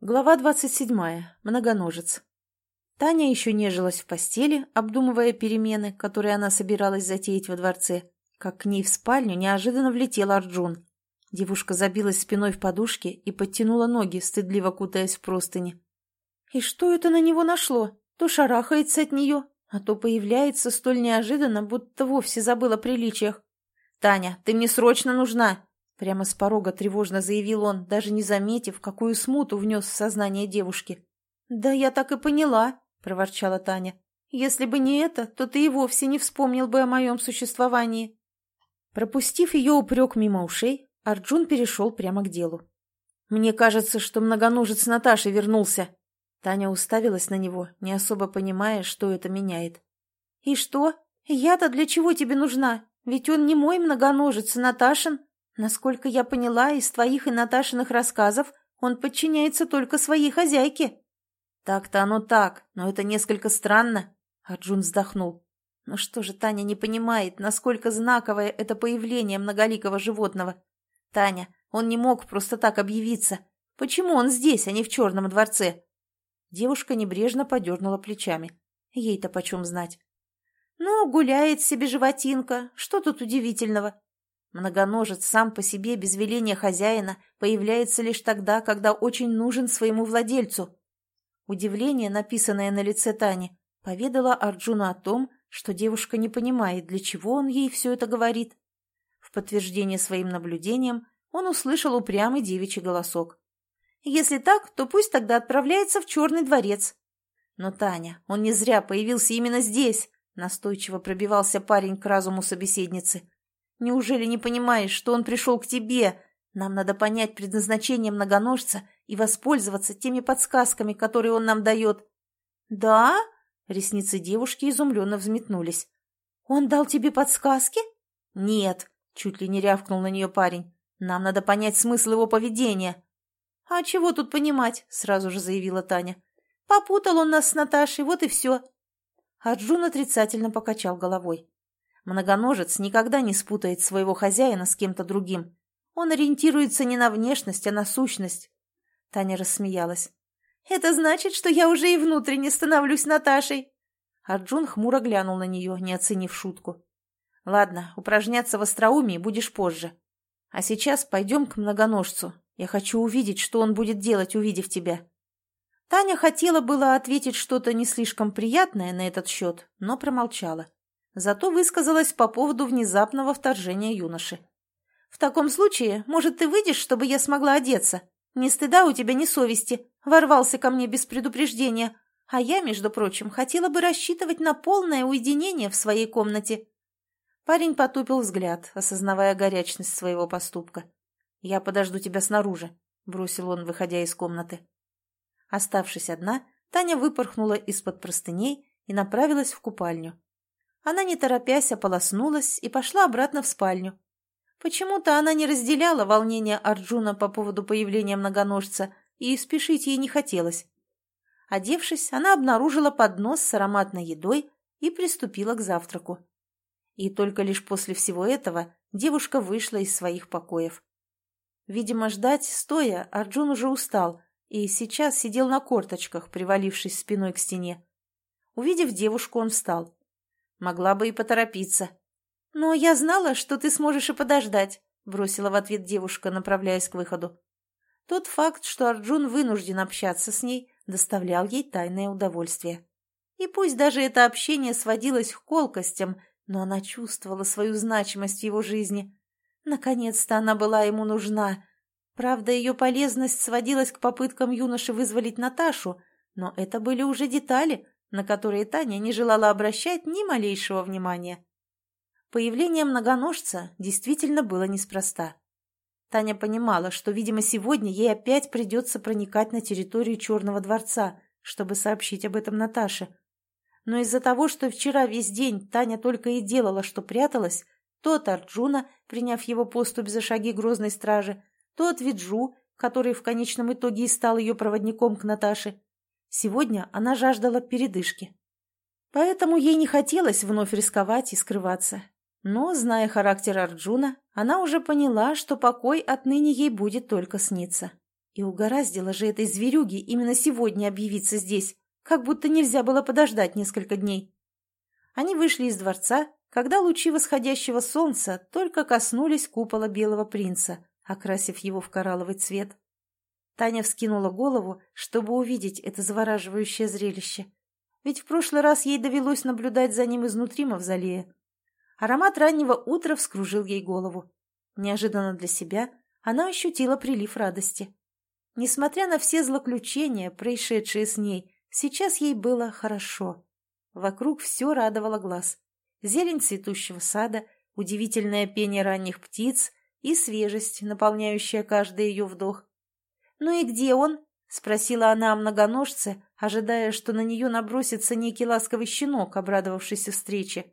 Глава 27. Многоножец. Таня еще нежилась в постели, обдумывая перемены, которые она собиралась затеять во дворце, как к ней в спальню неожиданно влетел Арджун. Девушка забилась спиной в подушке и подтянула ноги, стыдливо кутаясь в простыни. И что это на него нашло? То шарахается от нее, а то появляется столь неожиданно, будто вовсе забыла о приличиях. «Таня, ты мне срочно нужна!» Прямо с порога тревожно заявил он, даже не заметив, какую смуту внес в сознание девушки. «Да я так и поняла», — проворчала Таня. «Если бы не это, то ты и вовсе не вспомнил бы о моем существовании». Пропустив ее упрек мимо ушей, Арджун перешел прямо к делу. «Мне кажется, что многоножец Наташи вернулся». Таня уставилась на него, не особо понимая, что это меняет. «И что? Я-то для чего тебе нужна? Ведь он не мой многоножец, Наташин». Насколько я поняла из твоих и Наташиных рассказов, он подчиняется только своей хозяйке. Так-то оно так, но это несколько странно. Арджун вздохнул. Но что же Таня не понимает, насколько знаковое это появление многоликого животного? Таня, он не мог просто так объявиться. Почему он здесь, а не в черном дворце? Девушка небрежно подернула плечами. Ей-то почем знать? Ну, гуляет себе животинка, что тут удивительного? Многоножец сам по себе без веления хозяина появляется лишь тогда, когда очень нужен своему владельцу. Удивление, написанное на лице Тани, поведало Арджуну о том, что девушка не понимает, для чего он ей все это говорит. В подтверждение своим наблюдениям он услышал упрямый девичий голосок. «Если так, то пусть тогда отправляется в Черный дворец». «Но, Таня, он не зря появился именно здесь», — настойчиво пробивался парень к разуму собеседницы. Неужели не понимаешь, что он пришел к тебе? Нам надо понять предназначение многоножца и воспользоваться теми подсказками, которые он нам дает». «Да?» — ресницы девушки изумленно взметнулись. «Он дал тебе подсказки?» «Нет», — чуть ли не рявкнул на нее парень. «Нам надо понять смысл его поведения». «А чего тут понимать?» — сразу же заявила Таня. «Попутал он нас с Наташей, вот и все». Арджун отрицательно покачал головой. Многоножец никогда не спутает своего хозяина с кем-то другим. Он ориентируется не на внешность, а на сущность. Таня рассмеялась. «Это значит, что я уже и внутренне становлюсь Наташей!» Арджун хмуро глянул на нее, не оценив шутку. «Ладно, упражняться в остроумии будешь позже. А сейчас пойдем к многоножцу. Я хочу увидеть, что он будет делать, увидев тебя». Таня хотела было ответить что-то не слишком приятное на этот счет, но промолчала. Зато высказалась по поводу внезапного вторжения юноши. «В таком случае, может, ты выйдешь, чтобы я смогла одеться? Ни стыда у тебя, ни совести. Ворвался ко мне без предупреждения. А я, между прочим, хотела бы рассчитывать на полное уединение в своей комнате». Парень потупил взгляд, осознавая горячность своего поступка. «Я подожду тебя снаружи», — бросил он, выходя из комнаты. Оставшись одна, Таня выпорхнула из-под простыней и направилась в купальню. Она, не торопясь, ополоснулась и пошла обратно в спальню. Почему-то она не разделяла волнения Арджуна по поводу появления многоножца, и спешить ей не хотелось. Одевшись, она обнаружила поднос с ароматной едой и приступила к завтраку. И только лишь после всего этого девушка вышла из своих покоев. Видимо, ждать стоя Арджун уже устал и сейчас сидел на корточках, привалившись спиной к стене. Увидев девушку, он встал. Могла бы и поторопиться. «Но я знала, что ты сможешь и подождать», — бросила в ответ девушка, направляясь к выходу. Тот факт, что Арджун вынужден общаться с ней, доставлял ей тайное удовольствие. И пусть даже это общение сводилось к колкостям, но она чувствовала свою значимость в его жизни. Наконец-то она была ему нужна. Правда, ее полезность сводилась к попыткам юноши вызволить Наташу, но это были уже детали, на которые Таня не желала обращать ни малейшего внимания. Появление многоножца действительно было неспроста. Таня понимала, что, видимо, сегодня ей опять придется проникать на территорию Черного дворца, чтобы сообщить об этом Наташе. Но из-за того, что вчера весь день Таня только и делала, что пряталась, то от Арджуна, приняв его поступь за шаги грозной стражи, то от Виджу, который в конечном итоге и стал ее проводником к Наташе, Сегодня она жаждала передышки. Поэтому ей не хотелось вновь рисковать и скрываться. Но, зная характер Арджуна, она уже поняла, что покой отныне ей будет только сниться. И угораздило же этой зверюги именно сегодня объявиться здесь, как будто нельзя было подождать несколько дней. Они вышли из дворца, когда лучи восходящего солнца только коснулись купола белого принца, окрасив его в коралловый цвет. Таня вскинула голову, чтобы увидеть это завораживающее зрелище. Ведь в прошлый раз ей довелось наблюдать за ним изнутри мавзолея. Аромат раннего утра вскружил ей голову. Неожиданно для себя она ощутила прилив радости. Несмотря на все злоключения, происшедшие с ней, сейчас ей было хорошо. Вокруг все радовало глаз. Зелень цветущего сада, удивительное пение ранних птиц и свежесть, наполняющая каждый ее вдох. «Ну и где он?» — спросила она о многоножце, ожидая, что на нее набросится некий ласковый щенок, обрадовавшийся встрече.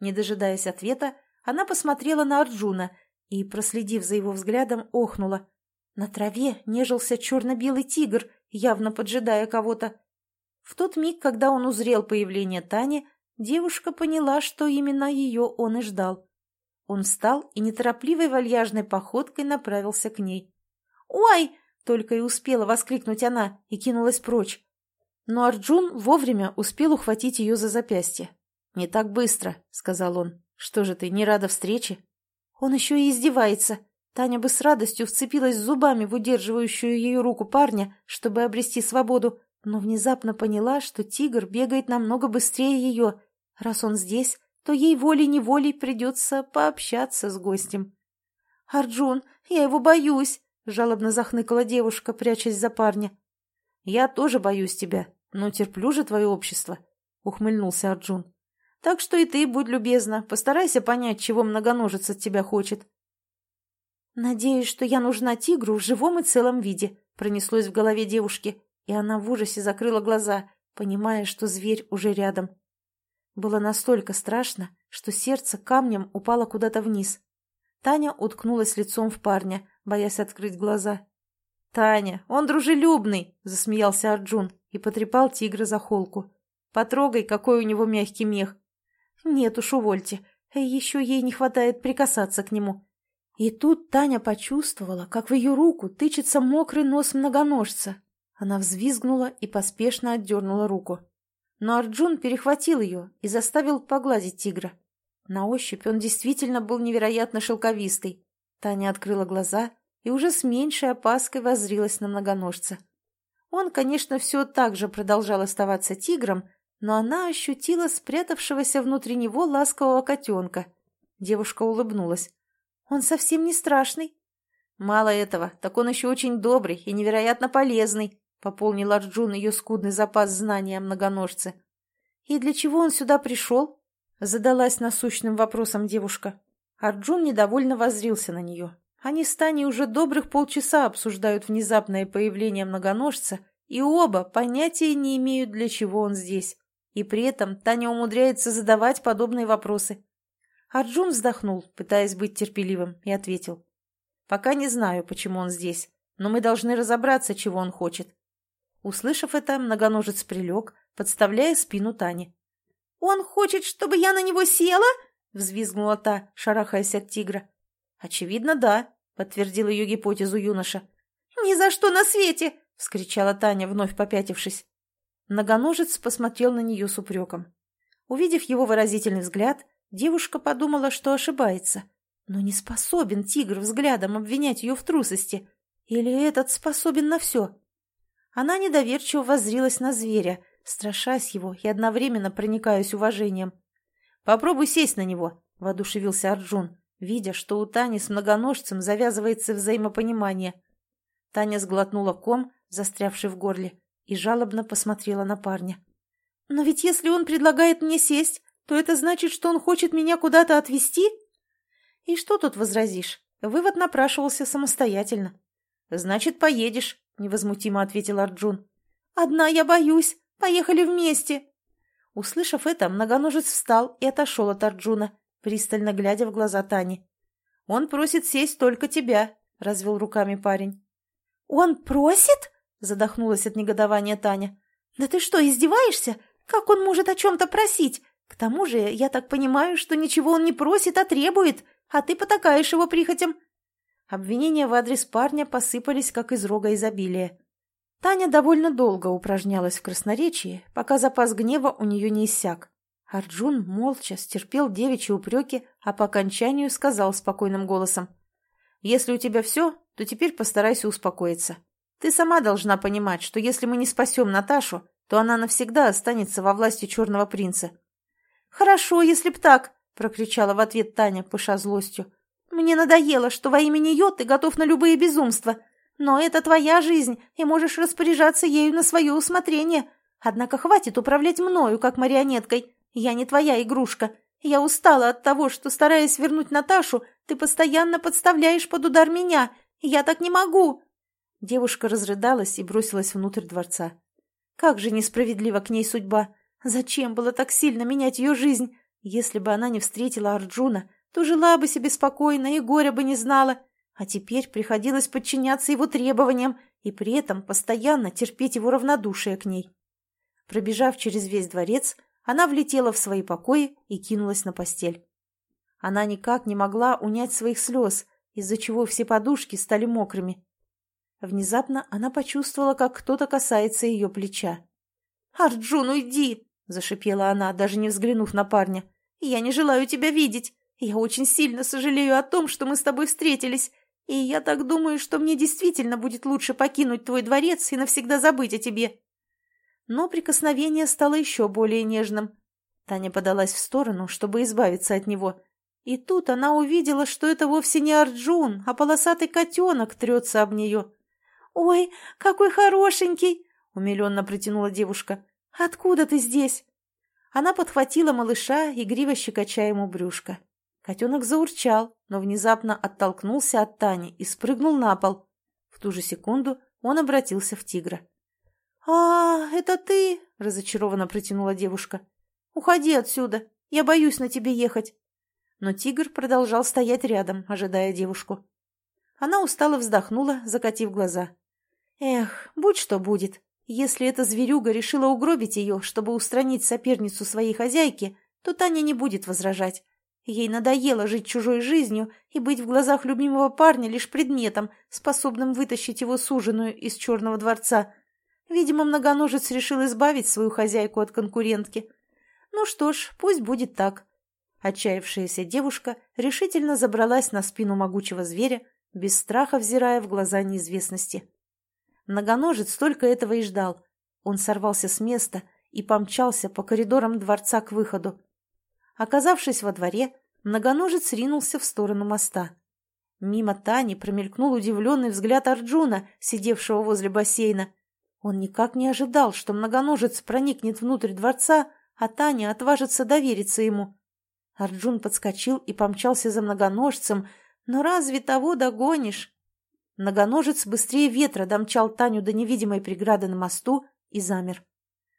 Не дожидаясь ответа, она посмотрела на Арджуна и, проследив за его взглядом, охнула. На траве нежился черно-белый тигр, явно поджидая кого-то. В тот миг, когда он узрел появление Тани, девушка поняла, что именно ее он и ждал. Он встал и неторопливой вальяжной походкой направился к ней. «Ой!» — только и успела воскликнуть она и кинулась прочь. Но Арджун вовремя успел ухватить ее за запястье. «Не так быстро», — сказал он. «Что же ты, не рада встрече?» «Он еще и издевается». Таня бы с радостью вцепилась зубами в удерживающую ее руку парня, чтобы обрести свободу, но внезапно поняла, что тигр бегает намного быстрее ее. Раз он здесь, то ей волей-неволей придется пообщаться с гостем. «Арджун, я его боюсь!» — жалобно захныкала девушка, прячась за парня. «Я тоже боюсь тебя, но терплю же твое общество», — ухмыльнулся Арджун. «Так что и ты, будь любезна, постарайся понять, чего многоножец от тебя хочет». «Надеюсь, что я нужна тигру в живом и целом виде», — пронеслось в голове девушки и она в ужасе закрыла глаза, понимая, что зверь уже рядом. Было настолько страшно, что сердце камнем упало куда-то вниз. Таня уткнулась лицом в парня, боясь открыть глаза. «Таня, он дружелюбный!» — засмеялся Арджун и потрепал тигра за холку. «Потрогай, какой у него мягкий мех!» «Нет уж, увольте, еще ей не хватает прикасаться к нему». И тут Таня почувствовала, как в ее руку тычется мокрый нос многоножца, она взвизгнула и поспешно отдернула руку. Но Арджун перехватил ее и заставил погладить тигра. На ощупь он действительно был невероятно шелковистый. Таня открыла глаза и уже с меньшей опаской воззрилась на многоножца. Он, конечно, все так же продолжал оставаться тигром, но она ощутила спрятавшегося внутри него ласкового котенка. Девушка улыбнулась. «Он совсем не страшный». «Мало этого, так он еще очень добрый и невероятно полезный», — пополнил Арджун ее скудный запас знаний о многоножце. «И для чего он сюда пришел?» — задалась насущным вопросом девушка. Арджун недовольно воззрился на нее. Они с Таней уже добрых полчаса обсуждают внезапное появление многоножца, и оба понятия не имеют, для чего он здесь. И при этом Таня умудряется задавать подобные вопросы. Арджун вздохнул, пытаясь быть терпеливым, и ответил. «Пока не знаю, почему он здесь, но мы должны разобраться, чего он хочет. Услышав это, многоножец прилег, подставляя спину Тани. «Он хочет, чтобы я на него села?» — взвизгнула та, шарахаясь от тигра. «Очевидно, да», — подтвердил ее гипотезу юноша. «Ни за что на свете!» — вскричала Таня, вновь попятившись. Многоножец посмотрел на нее с упреком. Увидев его выразительный взгляд, девушка подумала, что ошибается. Но не способен тигр взглядом обвинять ее в трусости. Или этот способен на все? Она недоверчиво воззрилась на зверя, страшась его и одновременно проникаясь уважением. «Попробуй сесть на него», — воодушевился Арджун, видя, что у Тани с многоножцем завязывается взаимопонимание. Таня сглотнула ком, застрявший в горле, и жалобно посмотрела на парня. «Но ведь если он предлагает мне сесть, то это значит, что он хочет меня куда-то отвезти?» «И что тут возразишь? Вывод напрашивался самостоятельно». «Значит, поедешь», — невозмутимо ответил Арджун. «Одна я боюсь. Поехали вместе». Услышав это, многоножец встал и отошел от Арджуна, пристально глядя в глаза Тани. «Он просит сесть только тебя», — развел руками парень. «Он просит?» — задохнулась от негодования Таня. «Да ты что, издеваешься? Как он может о чем-то просить? К тому же, я так понимаю, что ничего он не просит, а требует, а ты потакаешь его прихотям». Обвинения в адрес парня посыпались, как из рога изобилия. Таня довольно долго упражнялась в красноречии, пока запас гнева у нее не иссяк. Арджун молча стерпел девичьи упреки, а по окончанию сказал спокойным голосом. «Если у тебя все, то теперь постарайся успокоиться. Ты сама должна понимать, что если мы не спасем Наташу, то она навсегда останется во власти черного принца». «Хорошо, если б так», — прокричала в ответ Таня, пыша злостью. «Мне надоело, что во имя нее ты готов на любые безумства. Но это твоя жизнь, и можешь распоряжаться ею на свое усмотрение. Однако хватит управлять мною, как марионеткой. Я не твоя игрушка. Я устала от того, что, стараясь вернуть Наташу, ты постоянно подставляешь под удар меня. Я так не могу!» Девушка разрыдалась и бросилась внутрь дворца. Как же несправедлива к ней судьба! Зачем было так сильно менять ее жизнь? Если бы она не встретила Арджуна, то жила бы себе спокойно и горя бы не знала. А теперь приходилось подчиняться его требованиям и при этом постоянно терпеть его равнодушие к ней. Пробежав через весь дворец, она влетела в свои покои и кинулась на постель. Она никак не могла унять своих слез, из-за чего все подушки стали мокрыми. Внезапно она почувствовала, как кто-то касается ее плеча. «Арджун, уйди!» – зашипела она, даже не взглянув на парня. «Я не желаю тебя видеть. Я очень сильно сожалею о том, что мы с тобой встретились. И я так думаю, что мне действительно будет лучше покинуть твой дворец и навсегда забыть о тебе. Но прикосновение стало еще более нежным. Таня подалась в сторону, чтобы избавиться от него. И тут она увидела, что это вовсе не Арджун, а полосатый котенок трется об нее. «Ой, какой хорошенький!» — умиленно протянула девушка. «Откуда ты здесь?» Она подхватила малыша, игриво щекоча ему брюшко. Котенок заурчал, но внезапно оттолкнулся от Тани и спрыгнул на пол. В ту же секунду он обратился в тигра. «А, это ты?» – разочарованно протянула девушка. «Уходи отсюда, я боюсь на тебе ехать». Но тигр продолжал стоять рядом, ожидая девушку. Она устало вздохнула, закатив глаза. «Эх, будь что будет. Если эта зверюга решила угробить ее, чтобы устранить соперницу своей хозяйки, то Таня не будет возражать. Ей надоело жить чужой жизнью и быть в глазах любимого парня лишь предметом, способным вытащить его суженую из черного дворца. Видимо, многоножец решил избавить свою хозяйку от конкурентки. Ну что ж, пусть будет так. Отчаявшаяся девушка решительно забралась на спину могучего зверя, без страха взирая в глаза неизвестности. Многоножец только этого и ждал. Он сорвался с места и помчался по коридорам дворца к выходу. Оказавшись во дворе, многоножец ринулся в сторону моста. Мимо Тани промелькнул удивленный взгляд Арджуна, сидевшего возле бассейна. Он никак не ожидал, что многоножец проникнет внутрь дворца, а Таня отважится довериться ему. Арджун подскочил и помчался за многоножцем, но разве того догонишь? Многоножец быстрее ветра домчал Таню до невидимой преграды на мосту и замер.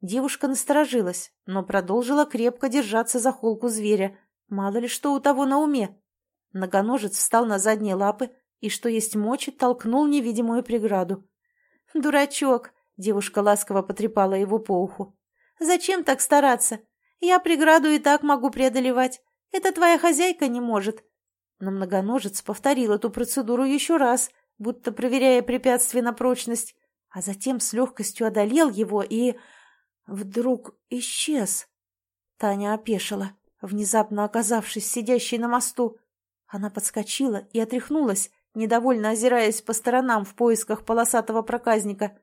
Девушка насторожилась, но продолжила крепко держаться за холку зверя. Мало ли что у того на уме. Многоножец встал на задние лапы и, что есть мочи, толкнул невидимую преграду. «Дурачок!» — девушка ласково потрепала его по уху. «Зачем так стараться? Я преграду и так могу преодолевать. Это твоя хозяйка не может». Но многоножец повторил эту процедуру еще раз, будто проверяя препятствие на прочность, а затем с легкостью одолел его и вдруг исчез. Таня опешила, внезапно оказавшись сидящей на мосту. Она подскочила и отряхнулась, недовольно озираясь по сторонам в поисках полосатого проказника.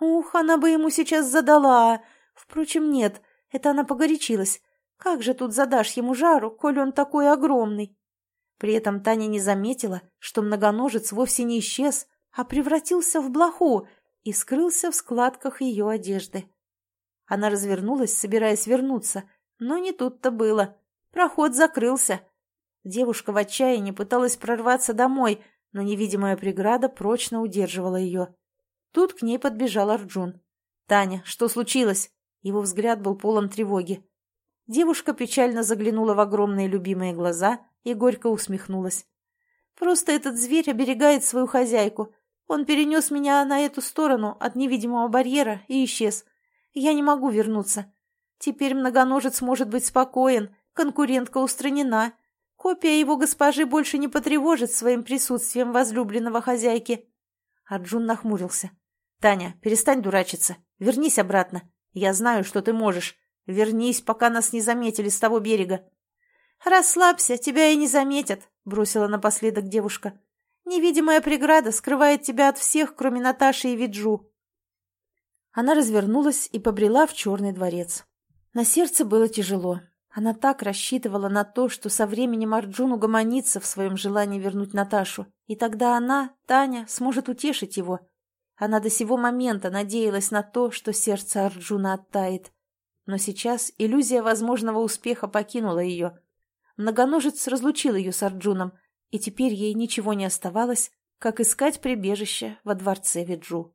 Ух, она бы ему сейчас задала. Впрочем, нет, это она погорячилась. Как же тут задашь ему жару, коль он такой огромный? При этом Таня не заметила, что многоножец вовсе не исчез, а превратился в блоху и скрылся в складках ее одежды. Она развернулась, собираясь вернуться, но не тут-то было. Проход закрылся. Девушка в отчаянии пыталась прорваться домой, но невидимая преграда прочно удерживала ее. Тут к ней подбежал Арджун. «Таня, что случилось?» Его взгляд был полон тревоги. Девушка печально заглянула в огромные любимые глаза и горько усмехнулась. «Просто этот зверь оберегает свою хозяйку. Он перенес меня на эту сторону от невидимого барьера и исчез. Я не могу вернуться. Теперь многоножец может быть спокоен, конкурентка устранена. Копия его госпожи больше не потревожит своим присутствием возлюбленного хозяйки. Арджун нахмурился. «Таня, перестань дурачиться. Вернись обратно. Я знаю, что ты можешь. Вернись, пока нас не заметили с того берега». «Расслабься, тебя и не заметят», — бросила напоследок девушка. «Невидимая преграда скрывает тебя от всех, кроме Наташи и Виджу». Она развернулась и побрела в черный дворец. На сердце было тяжело. Она так рассчитывала на то, что со временем Арджун угомонится в своем желании вернуть Наташу, и тогда она, Таня, сможет утешить его. Она до сего момента надеялась на то, что сердце Арджуна оттает. Но сейчас иллюзия возможного успеха покинула ее. Многоножец разлучил ее с Арджуном, и теперь ей ничего не оставалось, как искать прибежище во дворце Виджу.